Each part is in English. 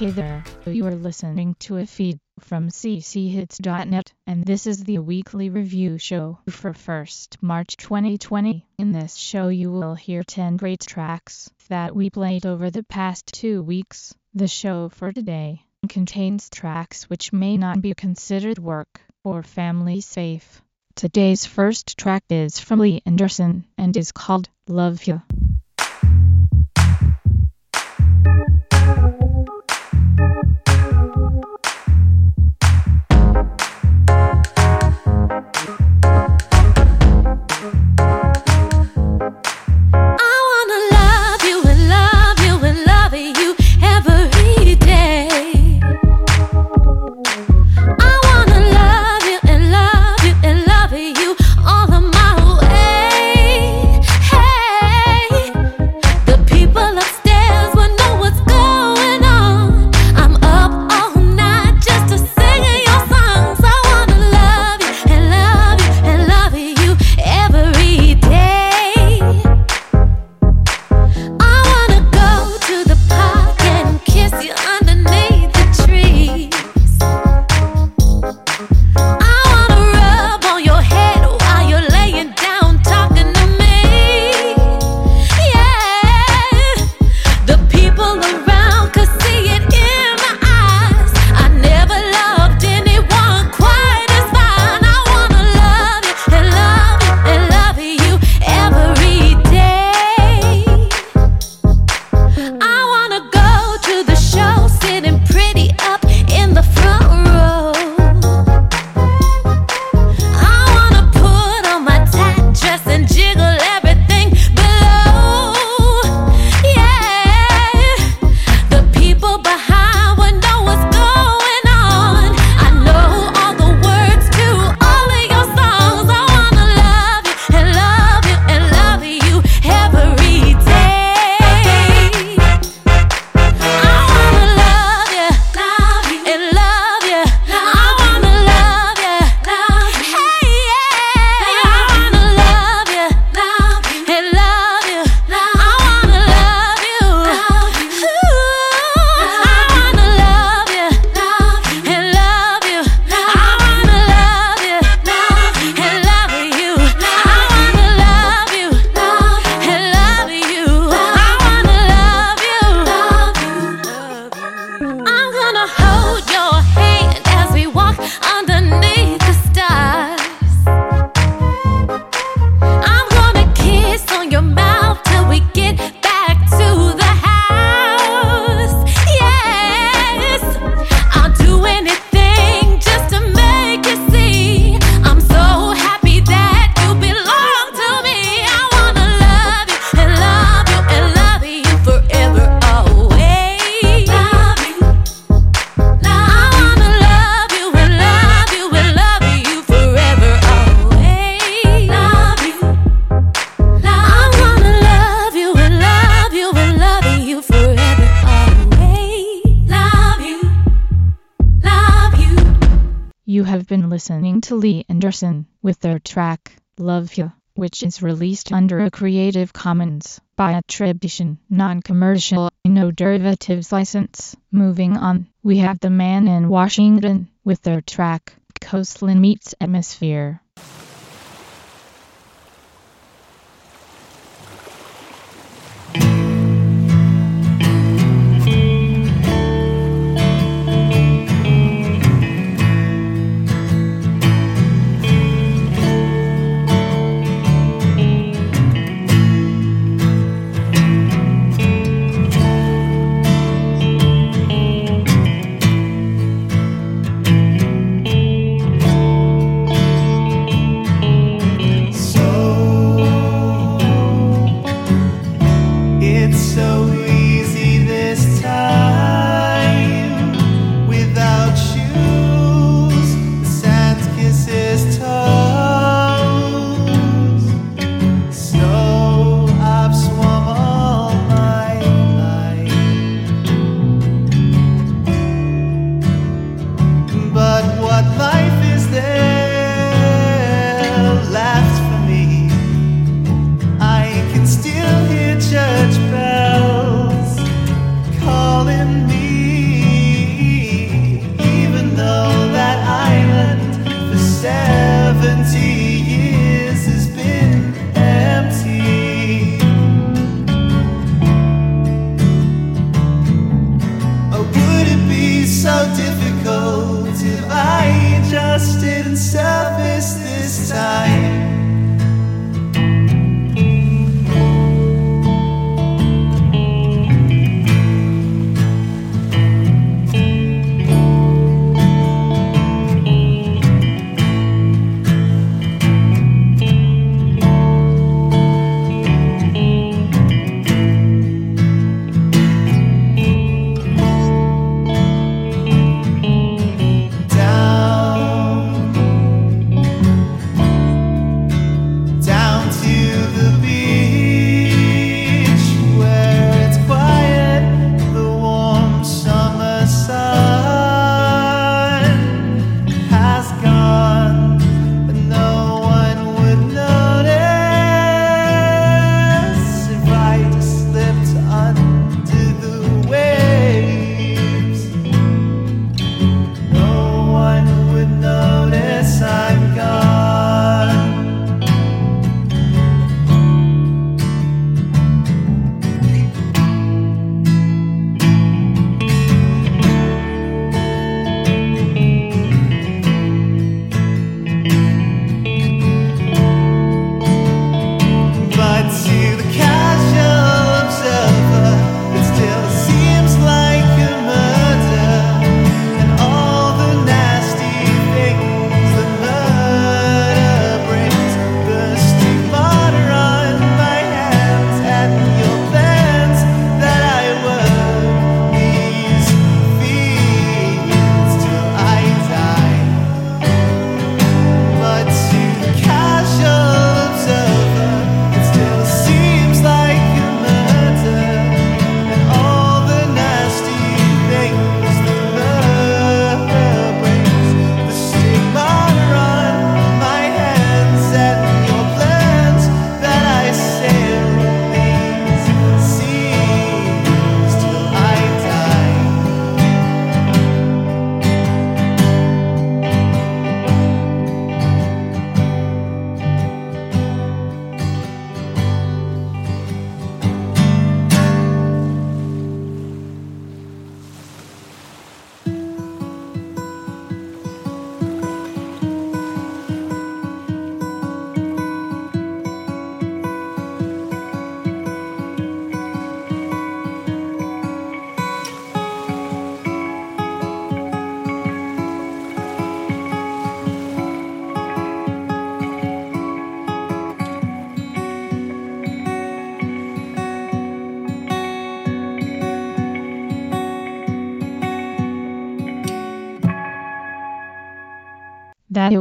Hey there, you are listening to a feed from cchits.net, and this is the weekly review show for 1st March 2020. In this show you will hear 10 great tracks that we played over the past two weeks. The show for today contains tracks which may not be considered work or family safe. Today's first track is from Lee Anderson and is called Love Ya. Anderson with their track Love You, which is released under a Creative Commons by attribution, non-commercial, no derivatives license. Moving on, we have the man in Washington with their track Coastline Meets Atmosphere.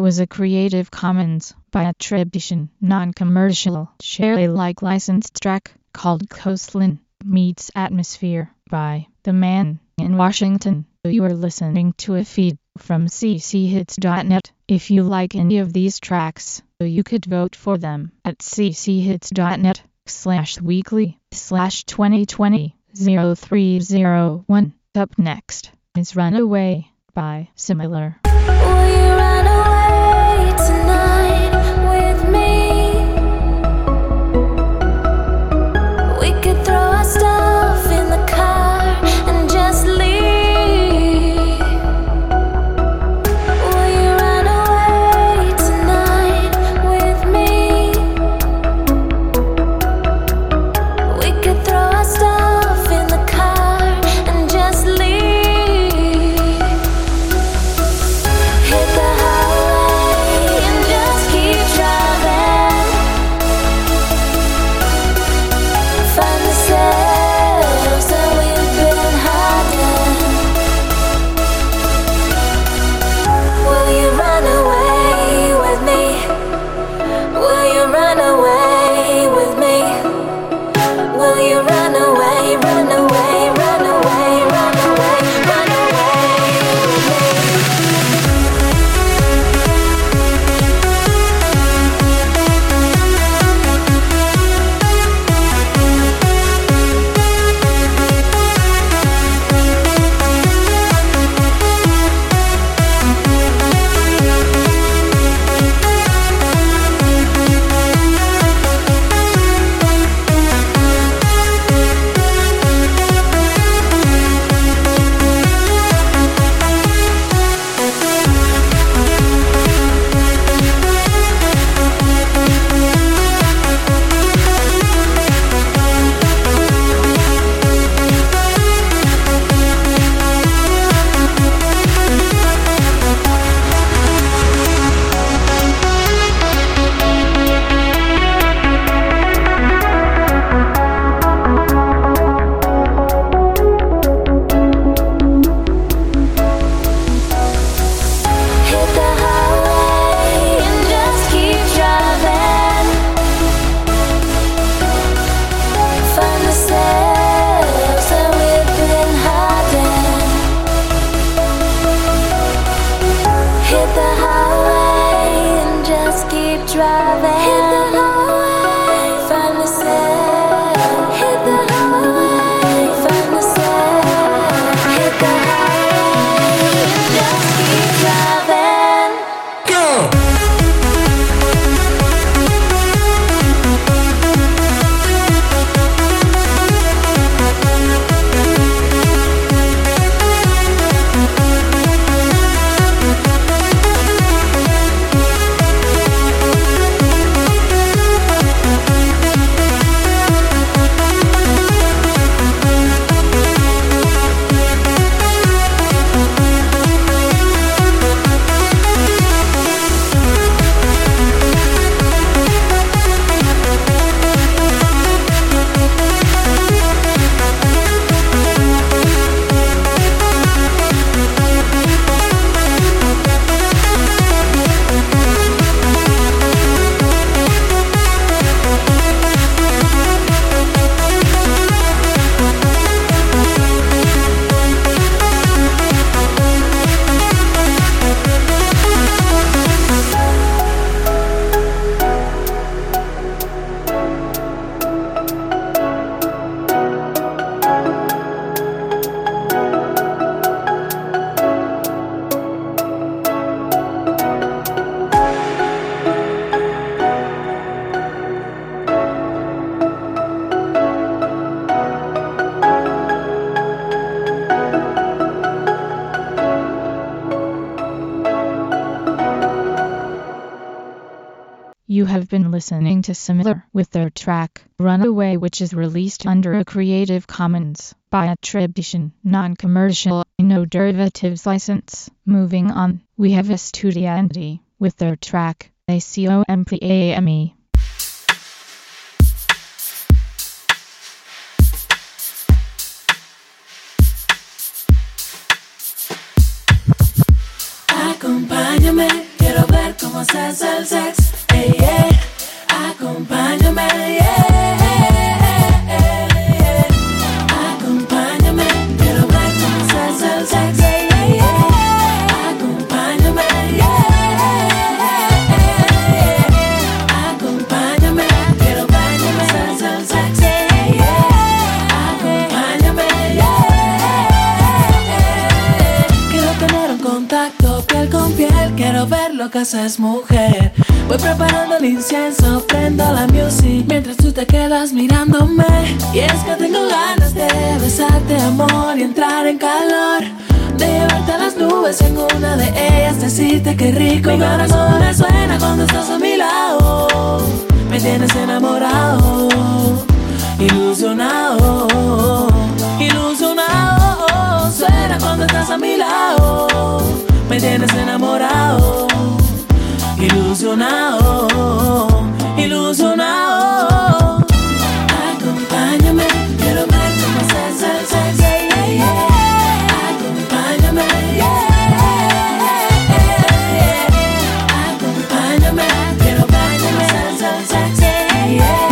Was a Creative Commons by attribution, non-commercial, share Alike licensed track called Coastline Meets Atmosphere by The Man in Washington. You are listening to a feed from cchits.net. If you like any of these tracks, you could vote for them at cchits.net slash weekly slash 2020 0301. Up next is Runaway by Similar. You have been listening to Similar with their track Runaway which is released under a Creative Commons by attribution, non-commercial, no derivatives license. Moving on, we have Estudiante with their track ACOMPAME. Acompáñame, quiero ver cómo cómo haces el sex. Acompáñame, quiero ver que me estás sexo. Acompáñame, quiero ver que me estás al sexo. Acompáñame, quiero tener un contacto piel con piel. Quiero ver lo que haces, mujer. Voy preparando el incienso, prendo la music mientras tú te quedas mirándome. Y es que tengo ganas de besarte amor y entrar en calor. De llevarte a las nubes en una de ellas, decirte que rico. Mi corazón suena cuando estás a mi lado. Me tienes enamorado, ilusionado, ilusionado. Suena cuando estás a mi lado. Me tienes enamorado, ilusionado, ilusionado. Acompáñame, quiero ver cómo haces el sex. Yeah, yeah, yeah. Acompáñame, yeah. Acompáñame, quiero ver cómo el sex. Yeah, yeah.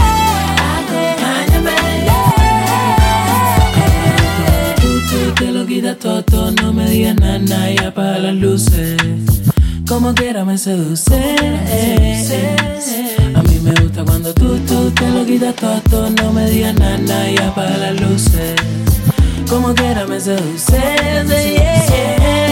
Acompáñame. Tú, tú te lo quitas todo, no me digas nada y apaga las luces. Como quiera me seduce. A mí me gusta cuando tú, tú te lo quitas todo, no me digas nada y apaga las luces. Como quiera me seduce. Acompáñame,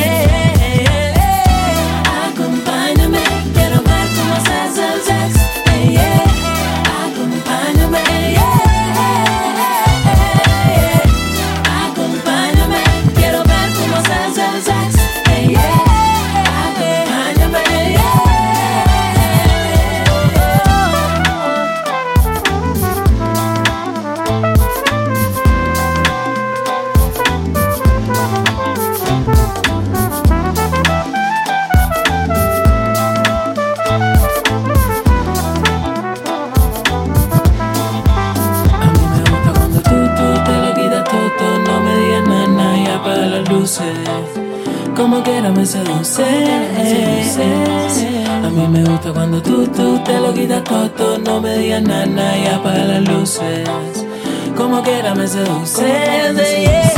Como quiera me seduce. A mí me gusta cuando tú, tú te lo quitas todo, no me digas nada y apaga las luces. Como quiera me seduce. Acompáñame,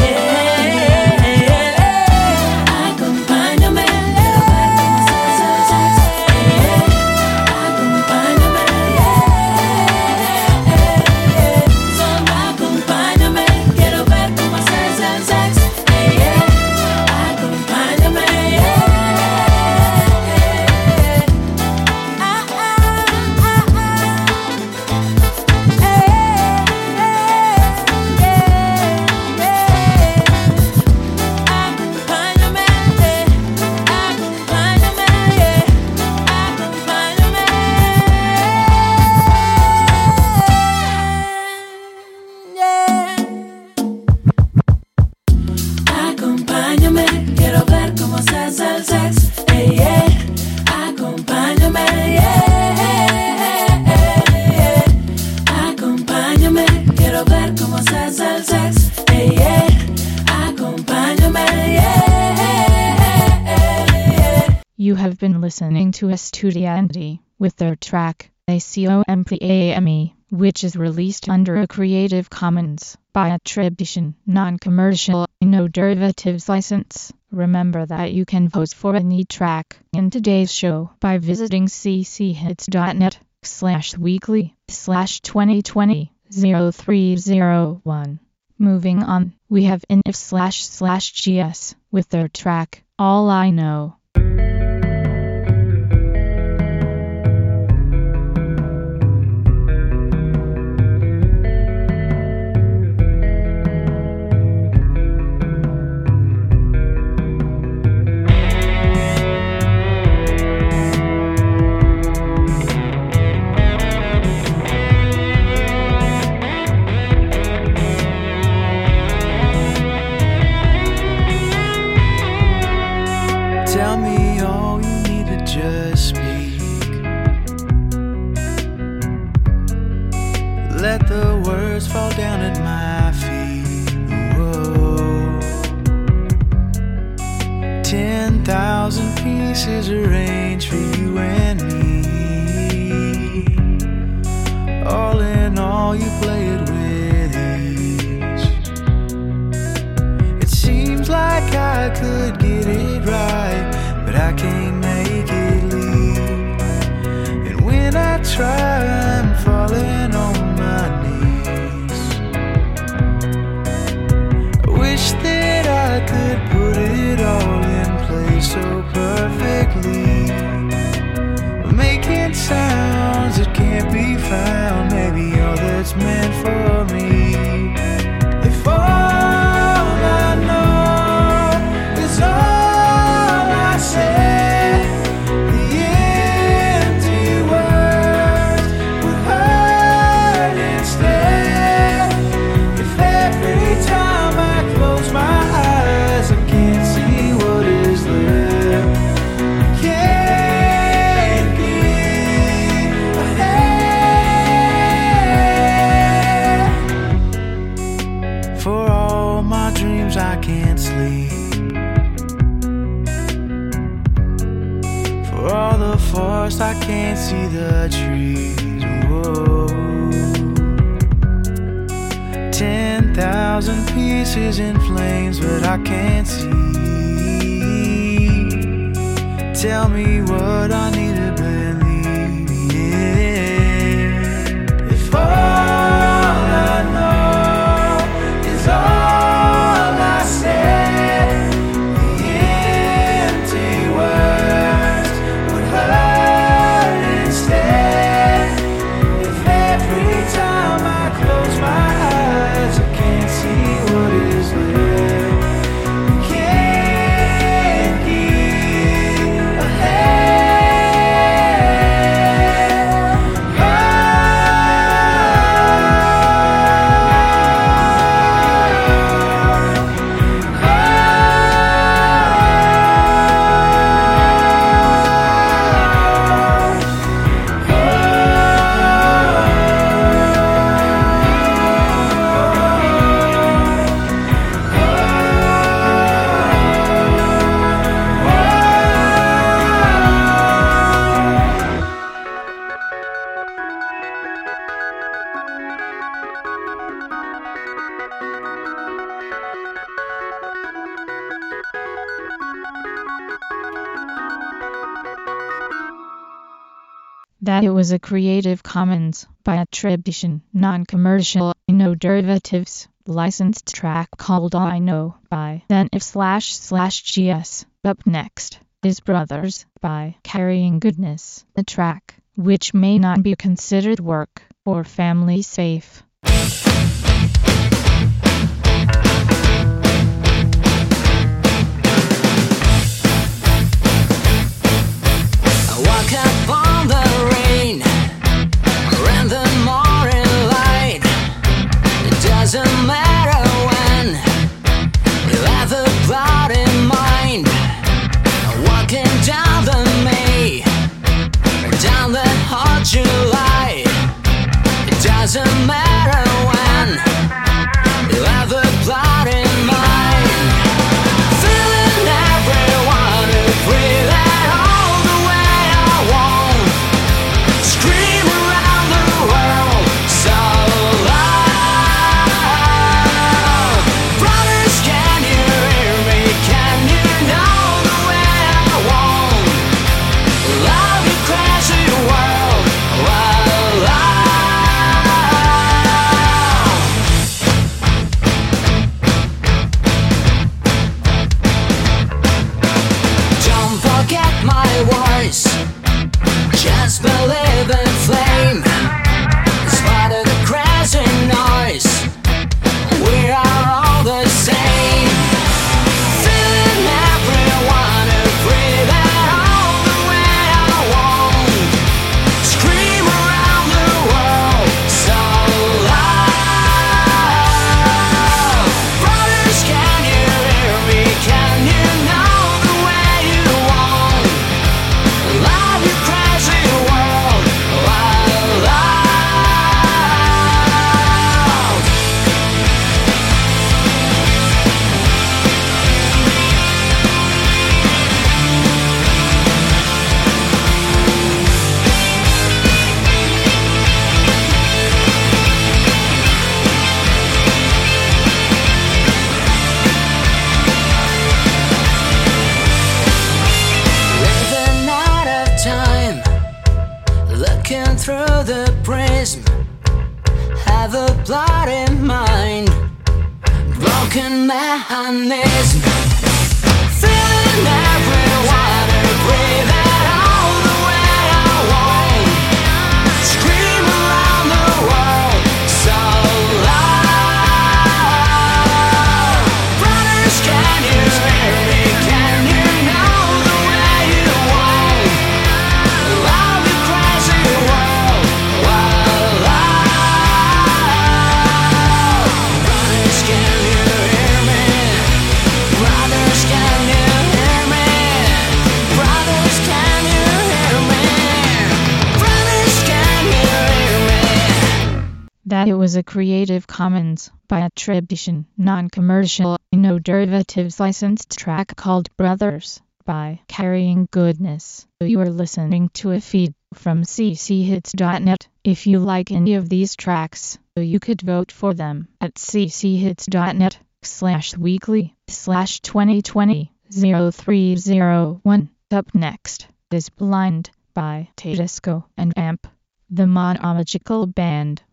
You have been listening to Estudiante with their track ACOMPAME, which is released under a Creative Commons by attribution, non-commercial, no derivatives license. Remember that you can vote for any track in today's show by visiting cchits.net slash weekly slash 2020 0301. Moving on, we have inif slash slash gs with their track All I Know. you play it. meant for In flames, but I can't see. Tell me what I need a Creative Commons by attribution, non-commercial, no derivatives, licensed track called All I Know by Then If slash slash GS. Up next is Brothers by Carrying Goodness, a track which may not be considered work or family safe. that it was a Creative Commons by attribution, non-commercial, no derivatives licensed track called Brothers by Carrying Goodness. You are listening to a feed from cchits.net. If you like any of these tracks, you could vote for them at cchits.net slash weekly slash 2020 0301. Up next is Blind by Tedesco and Amp, the monological band.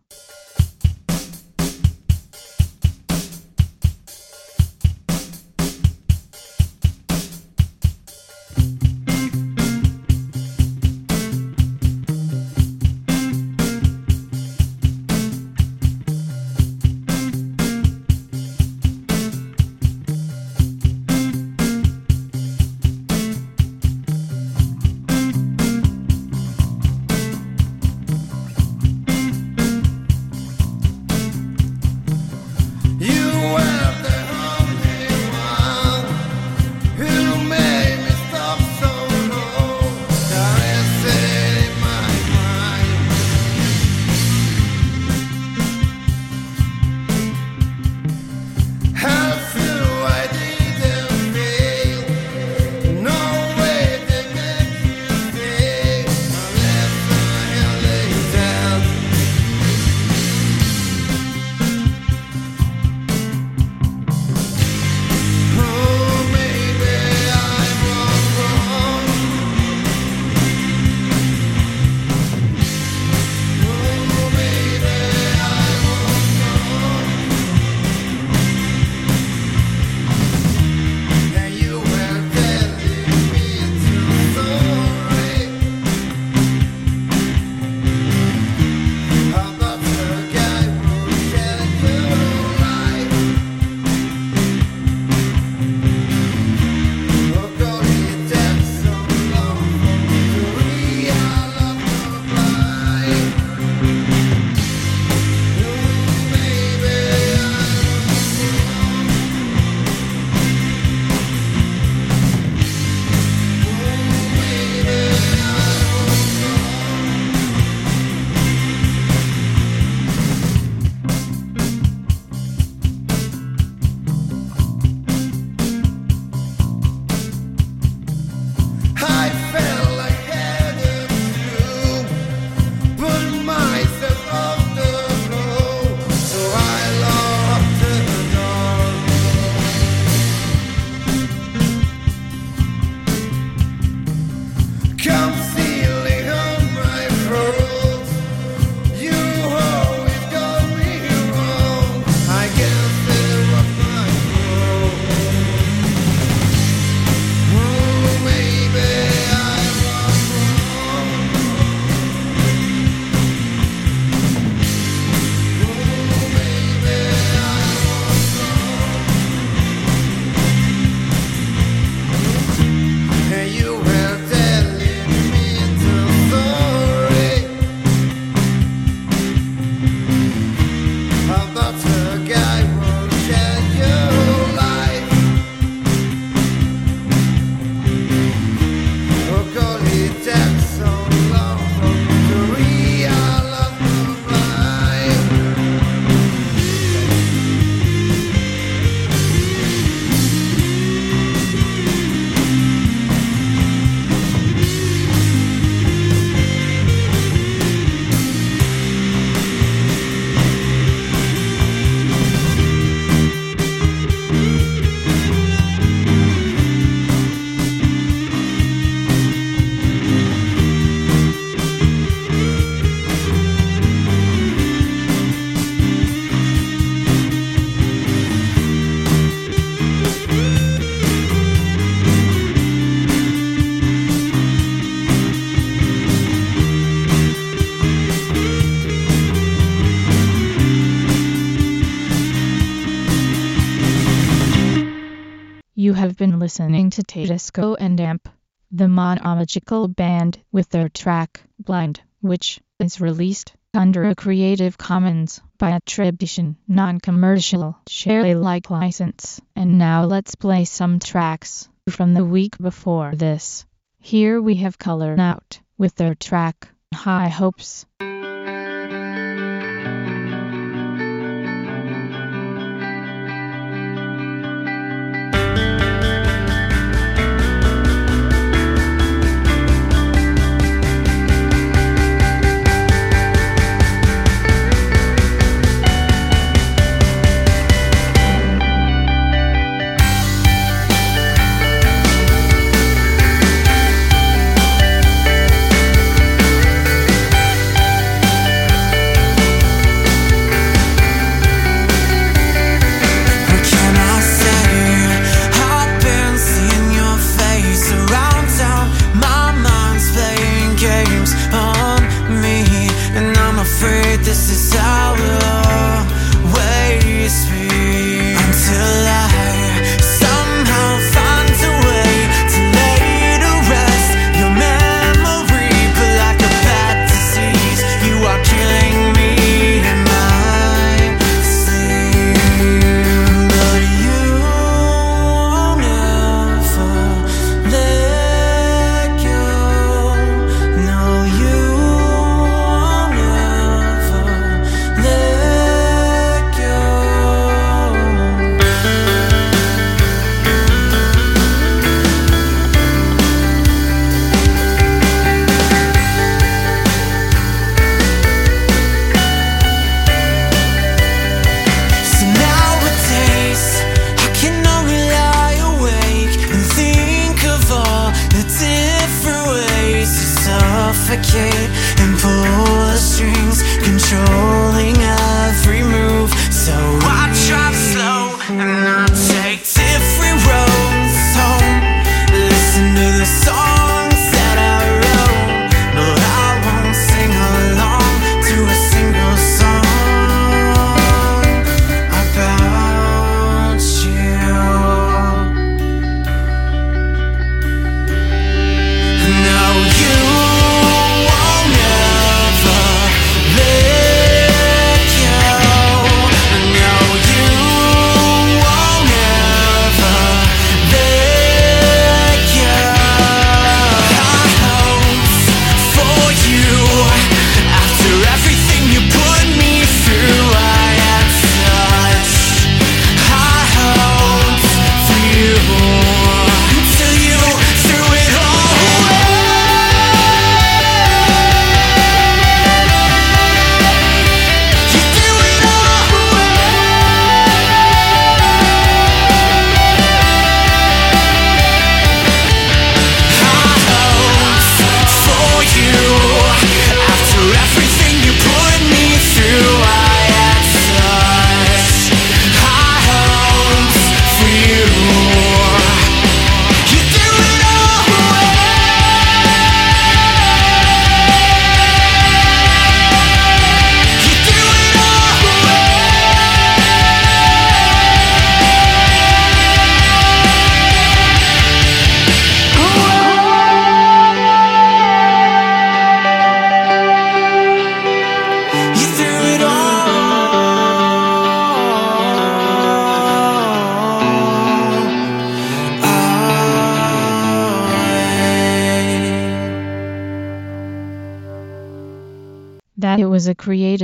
listening to Tedesco and Amp, the monological band, with their track, Blind, which is released under a Creative Commons by attribution, non-commercial, share Alike license. And now let's play some tracks from the week before this. Here we have Color Out with their track, High Hopes.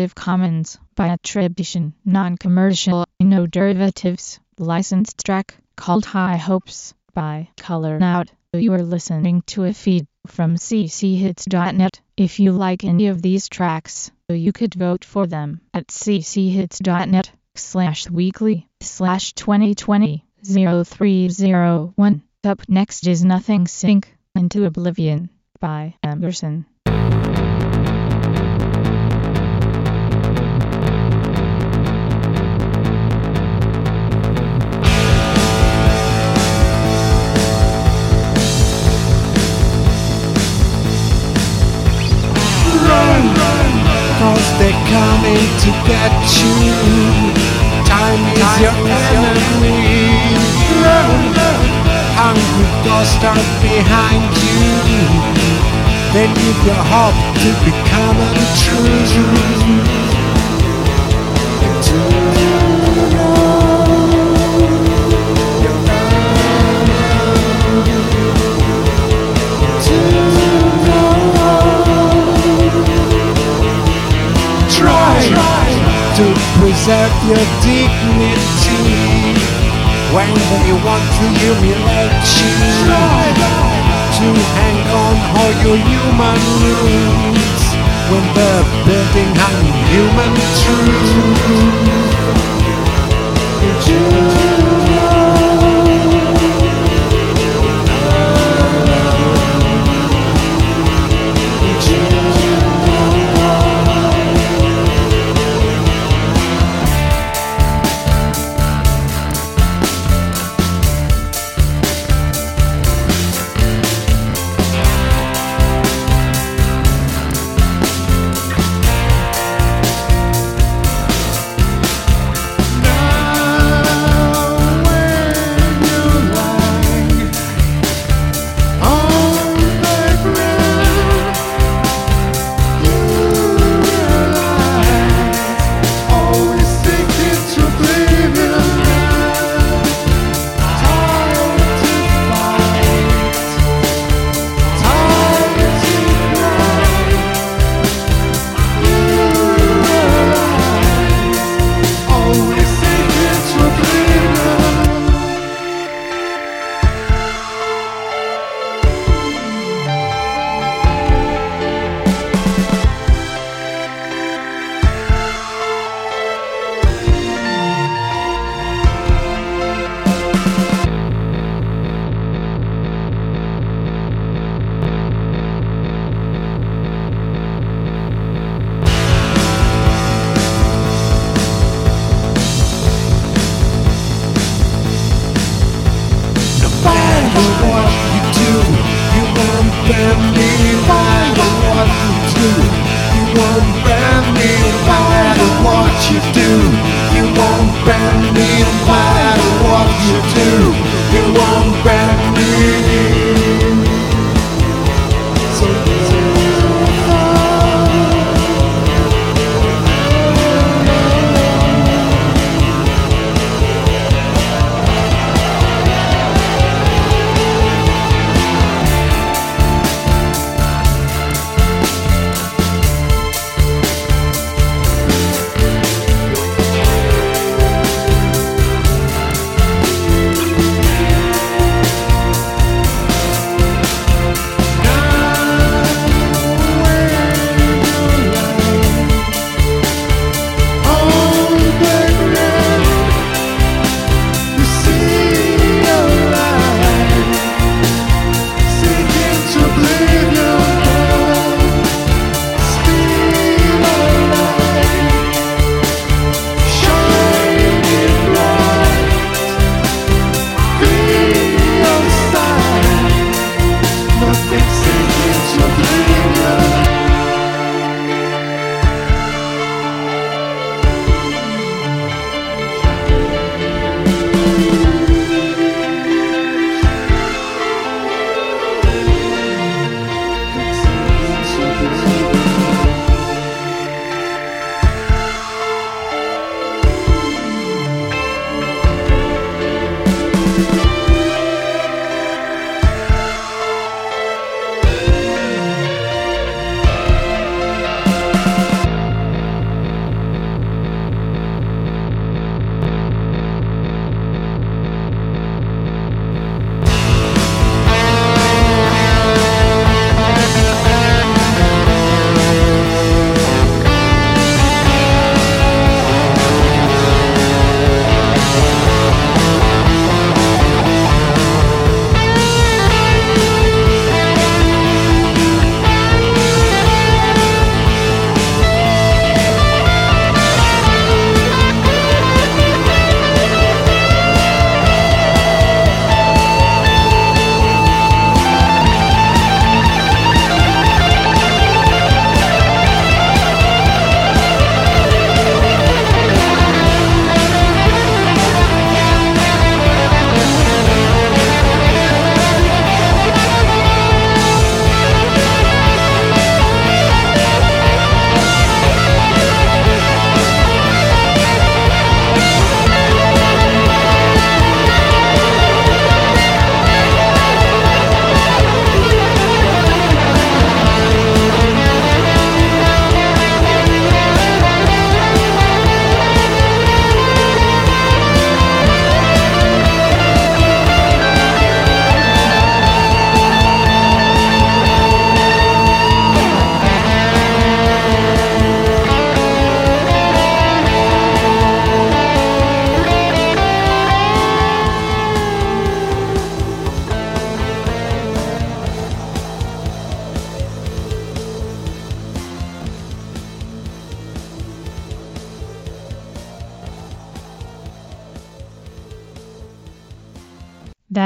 Creative Commons by attribution, non-commercial, no derivatives, licensed track called High Hopes by Color Out. You are listening to a feed from cchits.net. If you like any of these tracks, you could vote for them at cchits.net slash weekly slash 2020 0301. Up next is Nothing Sink Into Oblivion by Emerson. you. Time is Time your enemy. Hungry ghosts are behind you. They need your help to become untrue. Preserve your dignity. When they want to humiliate you. To hang on all your human roots. When they're building on human No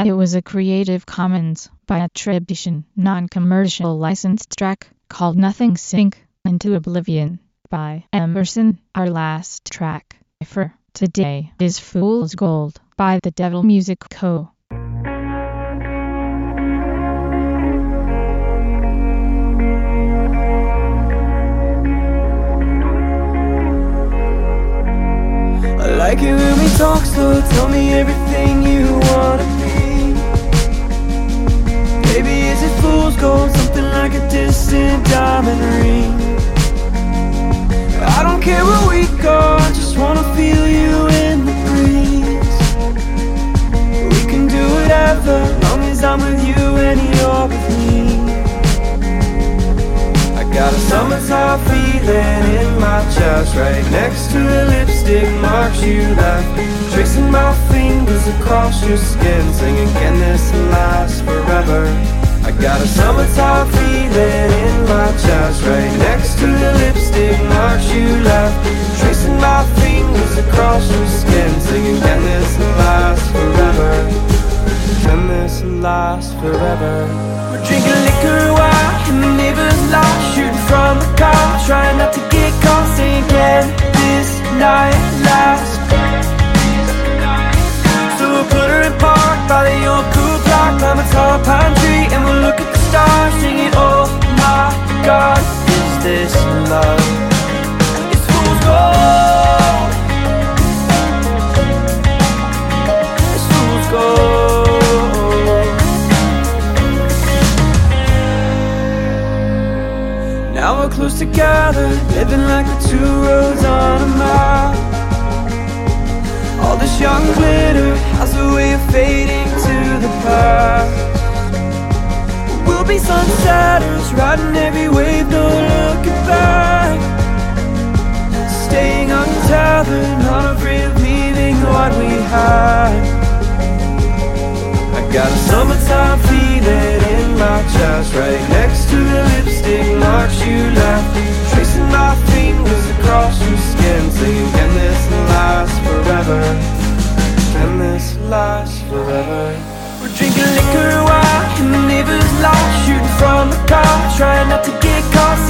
it was a Creative Commons by attribution, non-commercial licensed track called Nothing Sink into Oblivion by Emerson. Our last track for today is Fool's Gold by The Devil Music Co. I like it when we talk slow, tell me everything you wanna fool's gold, something like a distant diamond ring? I don't care where we go, I just wanna feel you in the breeze. We can do whatever, long as I'm with you and you're with me. I got a summertime feeling in my chest Right next to the lipstick marks you left Tracing my fingers across your skin Singing, can this last forever? Got a summertime feeling in my chest Right next to the lipstick marks you left Tracing my fingers across your skin Singing, can this last forever? Can this last forever? We're drinking liquor while in the neighbor's lot Shooting from the car, trying not to get caught Saying, can this night last? So we'll put her in park by the old cool clock Climb a tall pine stars Singing, oh my God, is this love? It's fool's gold It's fool's gold Now we're close together, living like the two roads on a map. All this young glitter has a way of fading to the past. We'll be sunsetters, riding every wave, no looking back. Staying untethered, not afraid of leaving what we had. I got a summertime feeling in my chest Right next to the lipstick marks you left Tracing my fingers across your skin Saying, can this last forever? Can this last forever? Liquor while the neighbor's lot Shooting from the car, trying not to get caught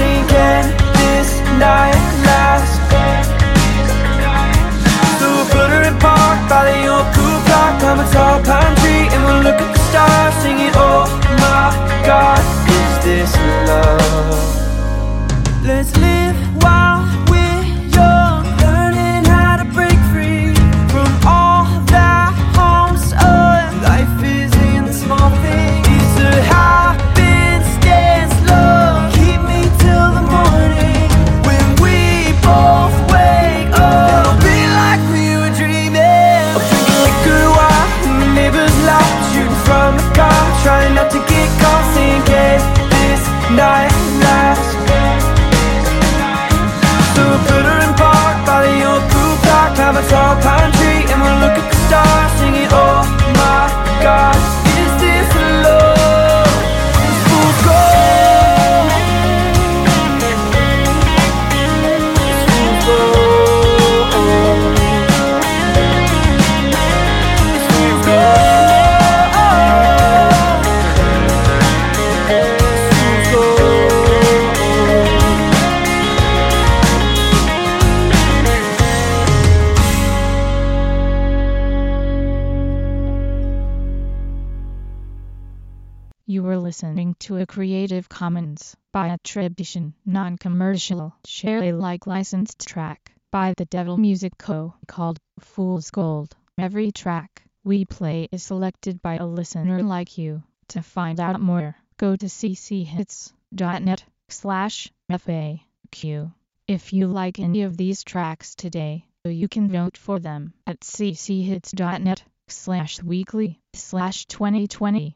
You were listening to a Creative Commons by attribution, non-commercial, share Alike licensed track by The Devil Music Co. called Fool's Gold. Every track we play is selected by a listener like you. To find out more, go to cchits.net slash FAQ. If you like any of these tracks today, you can vote for them at cchits.net slash weekly slash 2020